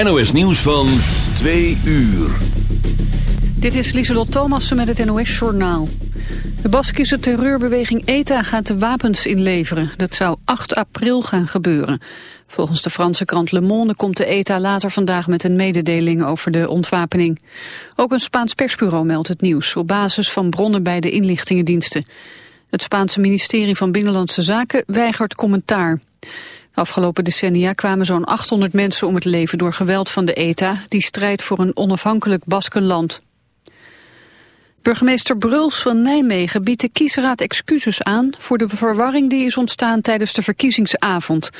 NOS Nieuws van 2 uur. Dit is Lieselot Thomassen met het NOS-journaal. De Baskische terreurbeweging ETA gaat de wapens inleveren. Dat zou 8 april gaan gebeuren. Volgens de Franse krant Le Monde komt de ETA later vandaag met een mededeling over de ontwapening. Ook een Spaans persbureau meldt het nieuws op basis van bronnen bij de inlichtingendiensten. Het Spaanse ministerie van Binnenlandse Zaken weigert commentaar. Afgelopen decennia kwamen zo'n 800 mensen om het leven door geweld van de ETA, die strijdt voor een onafhankelijk Baskenland. Burgemeester Bruls van Nijmegen biedt de kiesraad excuses aan voor de verwarring die is ontstaan tijdens de verkiezingsavond.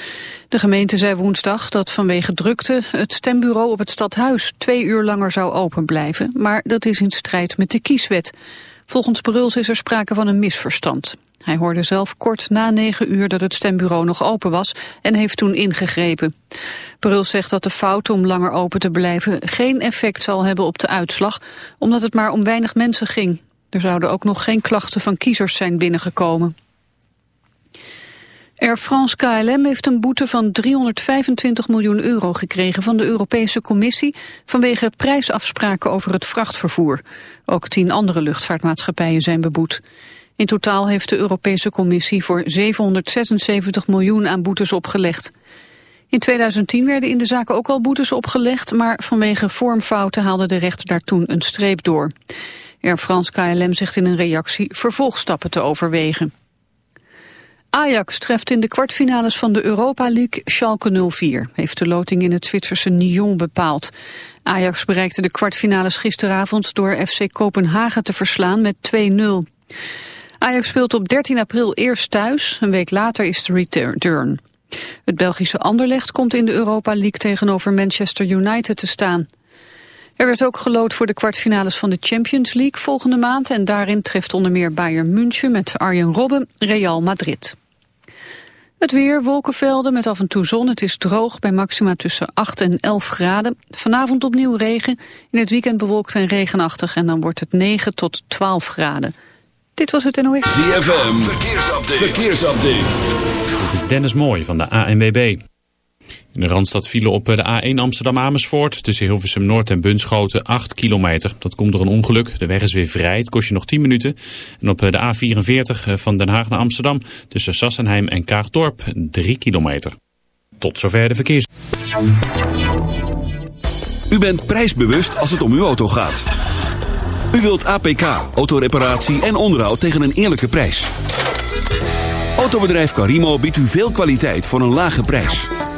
De gemeente zei woensdag dat vanwege drukte het stembureau op het stadhuis twee uur langer zou open blijven, maar dat is in strijd met de kieswet. Volgens Bruls is er sprake van een misverstand. Hij hoorde zelf kort na negen uur dat het stembureau nog open was en heeft toen ingegrepen. Bruls zegt dat de fout om langer open te blijven geen effect zal hebben op de uitslag, omdat het maar om weinig mensen ging. Er zouden ook nog geen klachten van kiezers zijn binnengekomen. Air France KLM heeft een boete van 325 miljoen euro gekregen van de Europese Commissie vanwege prijsafspraken over het vrachtvervoer. Ook tien andere luchtvaartmaatschappijen zijn beboet. In totaal heeft de Europese Commissie voor 776 miljoen aan boetes opgelegd. In 2010 werden in de zaak ook al boetes opgelegd, maar vanwege vormfouten haalde de rechter daar toen een streep door. Air France KLM zegt in een reactie vervolgstappen te overwegen. Ajax treft in de kwartfinales van de Europa League Schalke 04, heeft de loting in het Zwitserse Nyon bepaald. Ajax bereikte de kwartfinales gisteravond door FC Kopenhagen te verslaan met 2-0. Ajax speelt op 13 april eerst thuis, een week later is de return. Het Belgische Anderlecht komt in de Europa League tegenover Manchester United te staan. Er werd ook gelood voor de kwartfinales van de Champions League volgende maand... en daarin treft onder meer Bayern München met Arjen Robben Real Madrid. Het weer, wolkenvelden met af en toe zon. Het is droog bij maxima tussen 8 en 11 graden. Vanavond opnieuw regen. In het weekend bewolkt en regenachtig en dan wordt het 9 tot 12 graden. Dit was het NOS. ZFM, verkeersupdate. verkeersupdate. Dit is Dennis Mooij van de ANWB. In de Randstad vielen op de A1 Amsterdam-Amersfoort tussen Hilversum Noord en Bunschoten 8 kilometer. Dat komt door een ongeluk. De weg is weer vrij. Het kost je nog 10 minuten. En op de A44 van Den Haag naar Amsterdam tussen Sassenheim en Kaagdorp 3 kilometer. Tot zover de verkeers. U bent prijsbewust als het om uw auto gaat. U wilt APK, autoreparatie en onderhoud tegen een eerlijke prijs. Autobedrijf Carimo biedt u veel kwaliteit voor een lage prijs.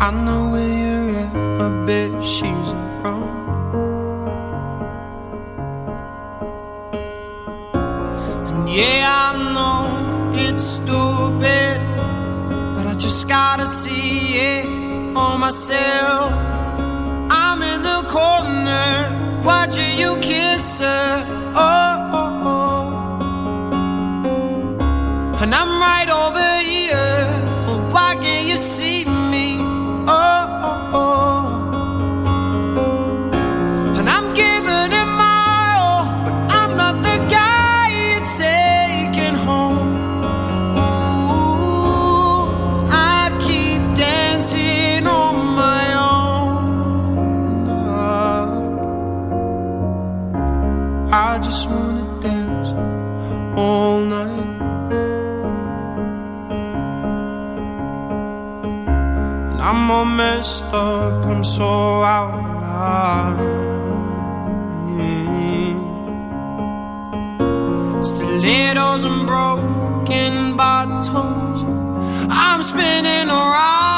I know where you're at, I bet she's around And yeah, I know it's stupid But I just gotta see it for myself I'm in the corner, watching you kiss her oh, oh, oh. And I'm right over messed up and so out of line. Yeah. Stilettos and broken bottles. I'm spinning around.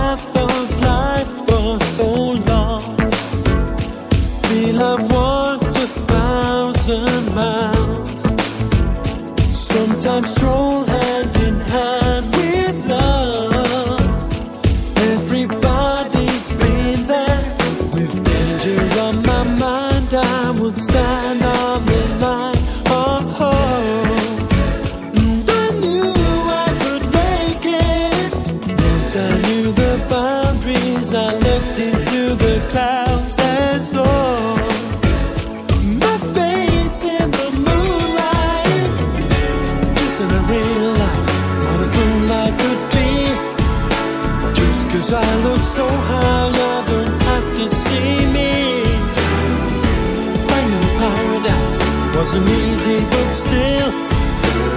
I'm strong.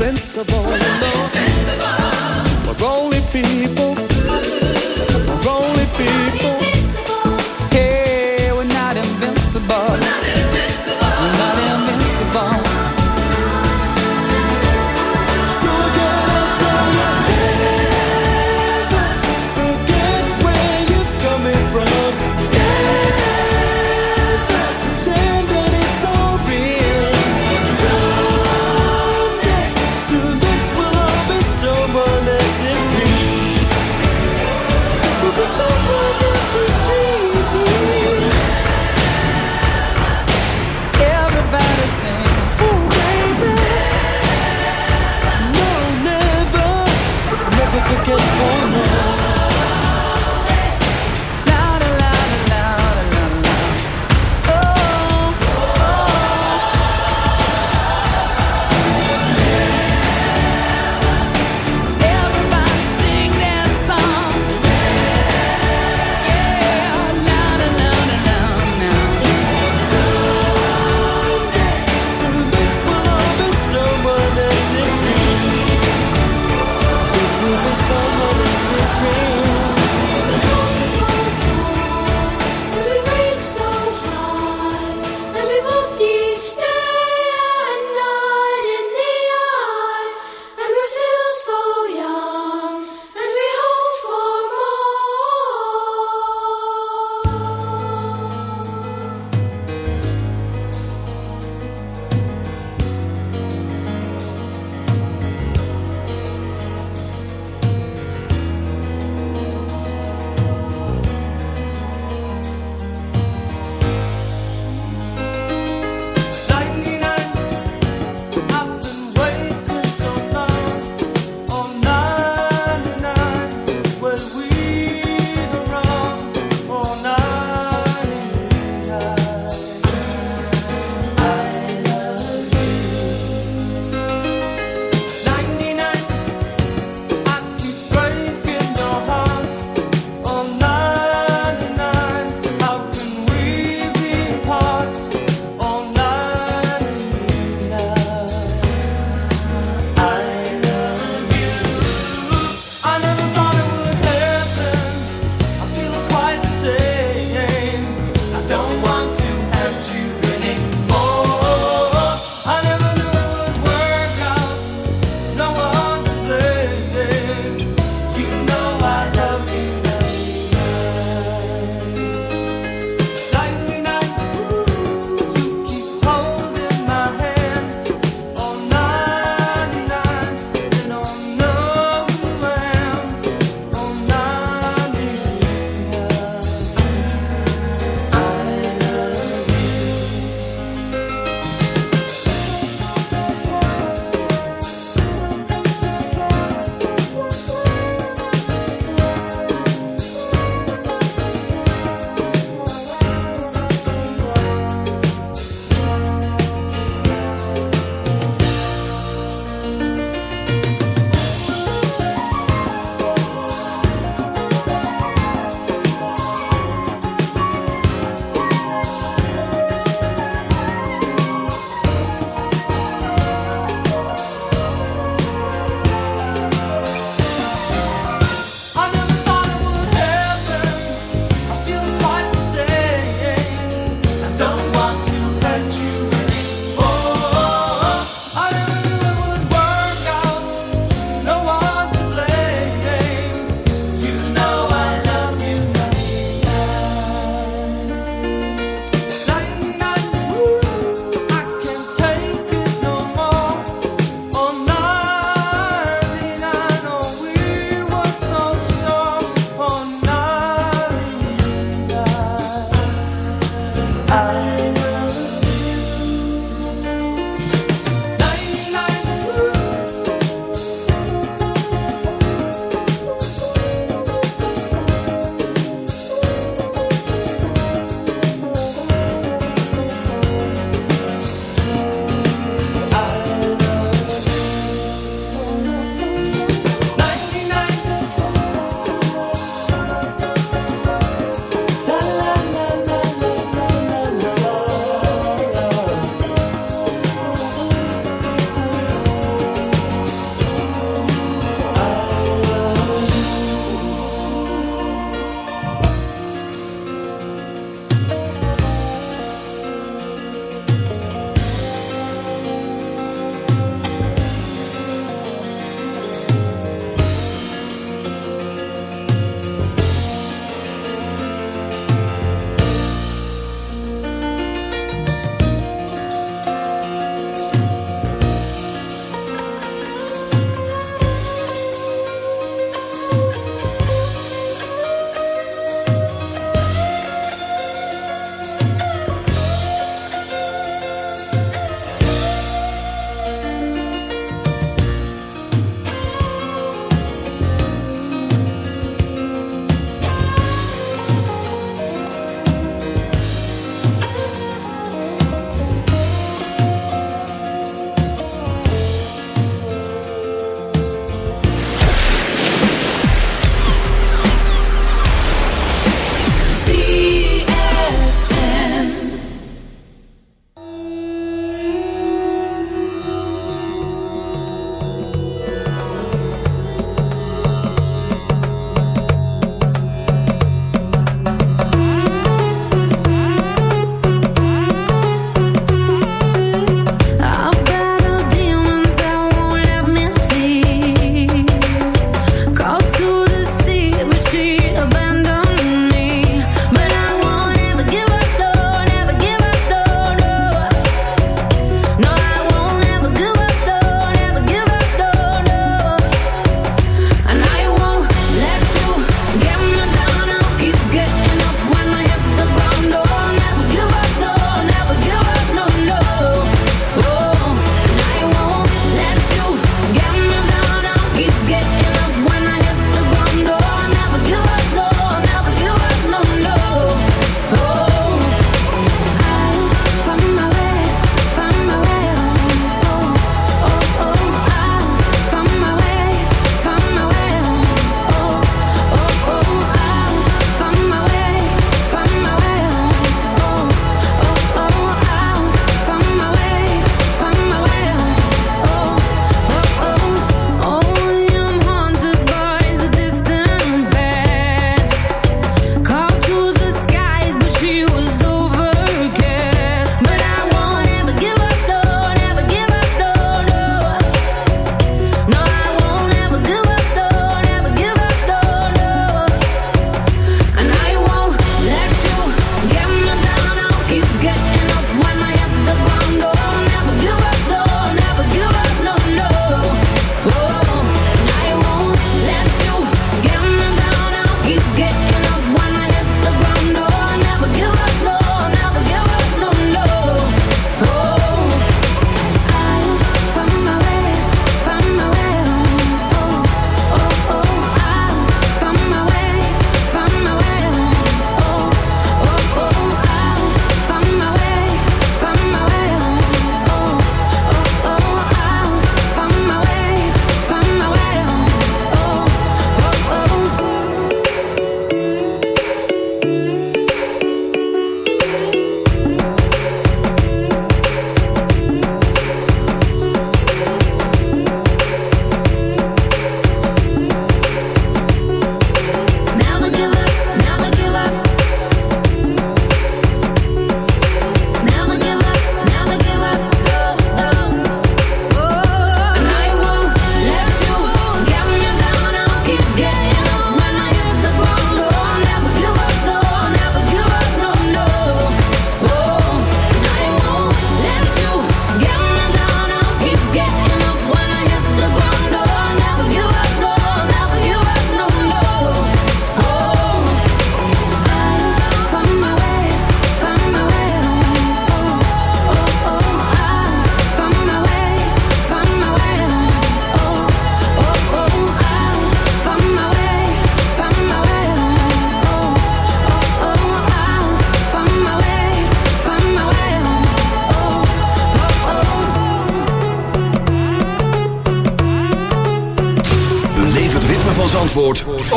invincible. We're, invincible. We're only people.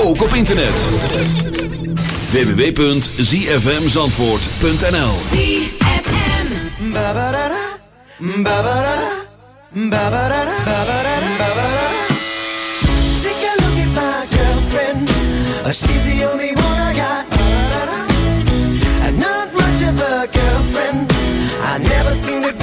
Ook op internet. www.zfmzandvoort.nl ZFM. Take a look at my girlfriend. Uh, She's the only one I got. And not much of a girlfriend. I never seem to.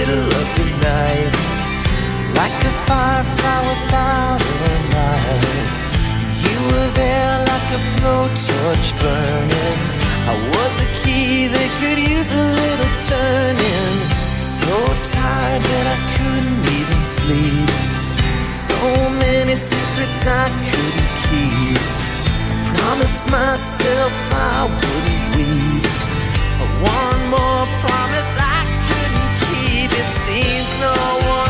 middle of the night firefly without a light You were there like a blowtorch burning. I was a key that could use a little turning. So tired that I couldn't even sleep. So many secrets I couldn't keep. I promised myself I wouldn't weep. One more promise I couldn't keep. It seems no one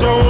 Think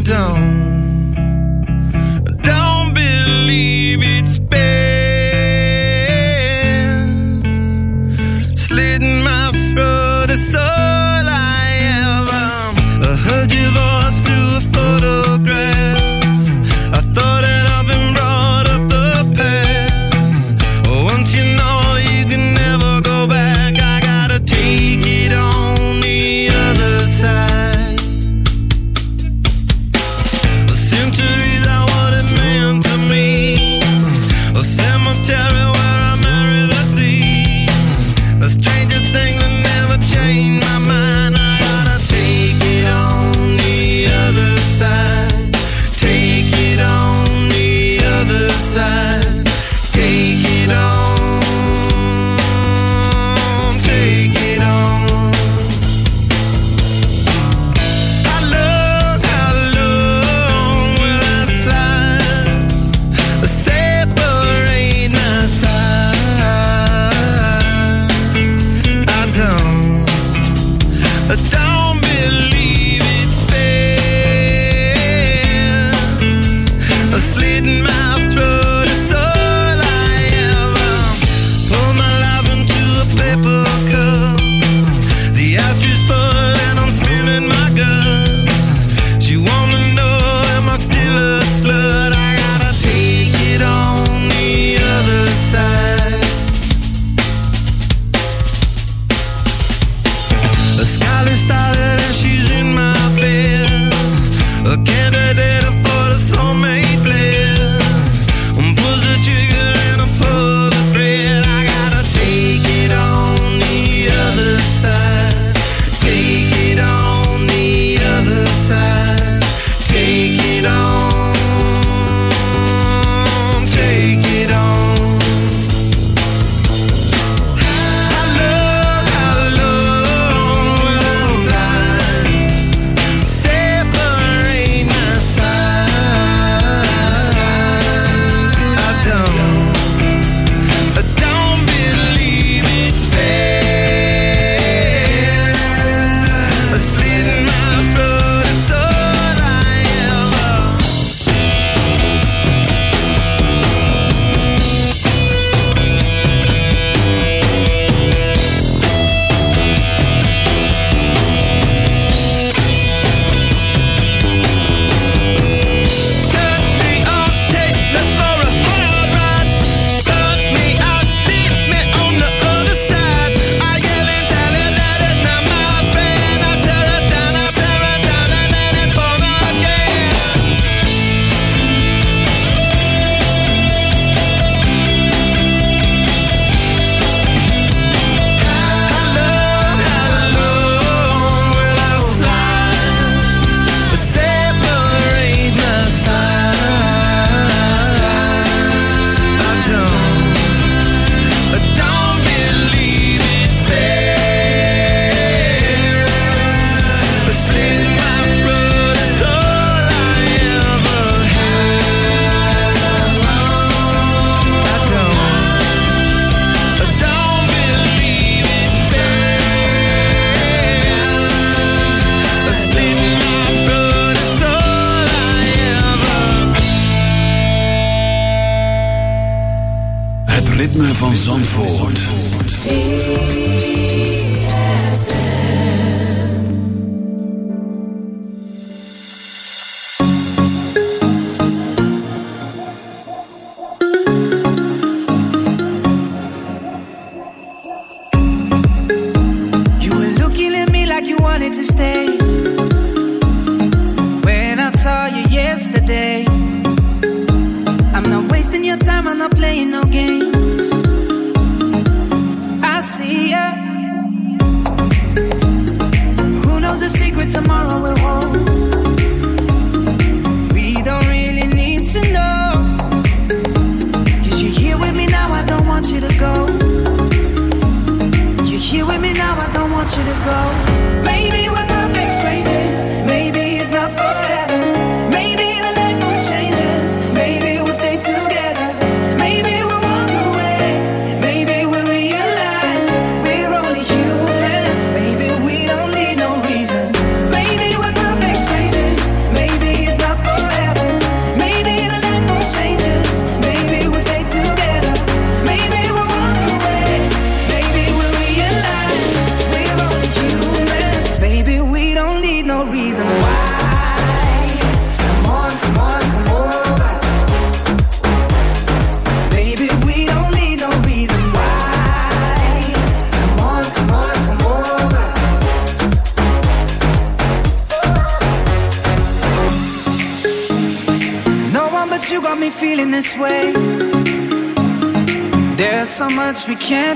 I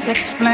explain.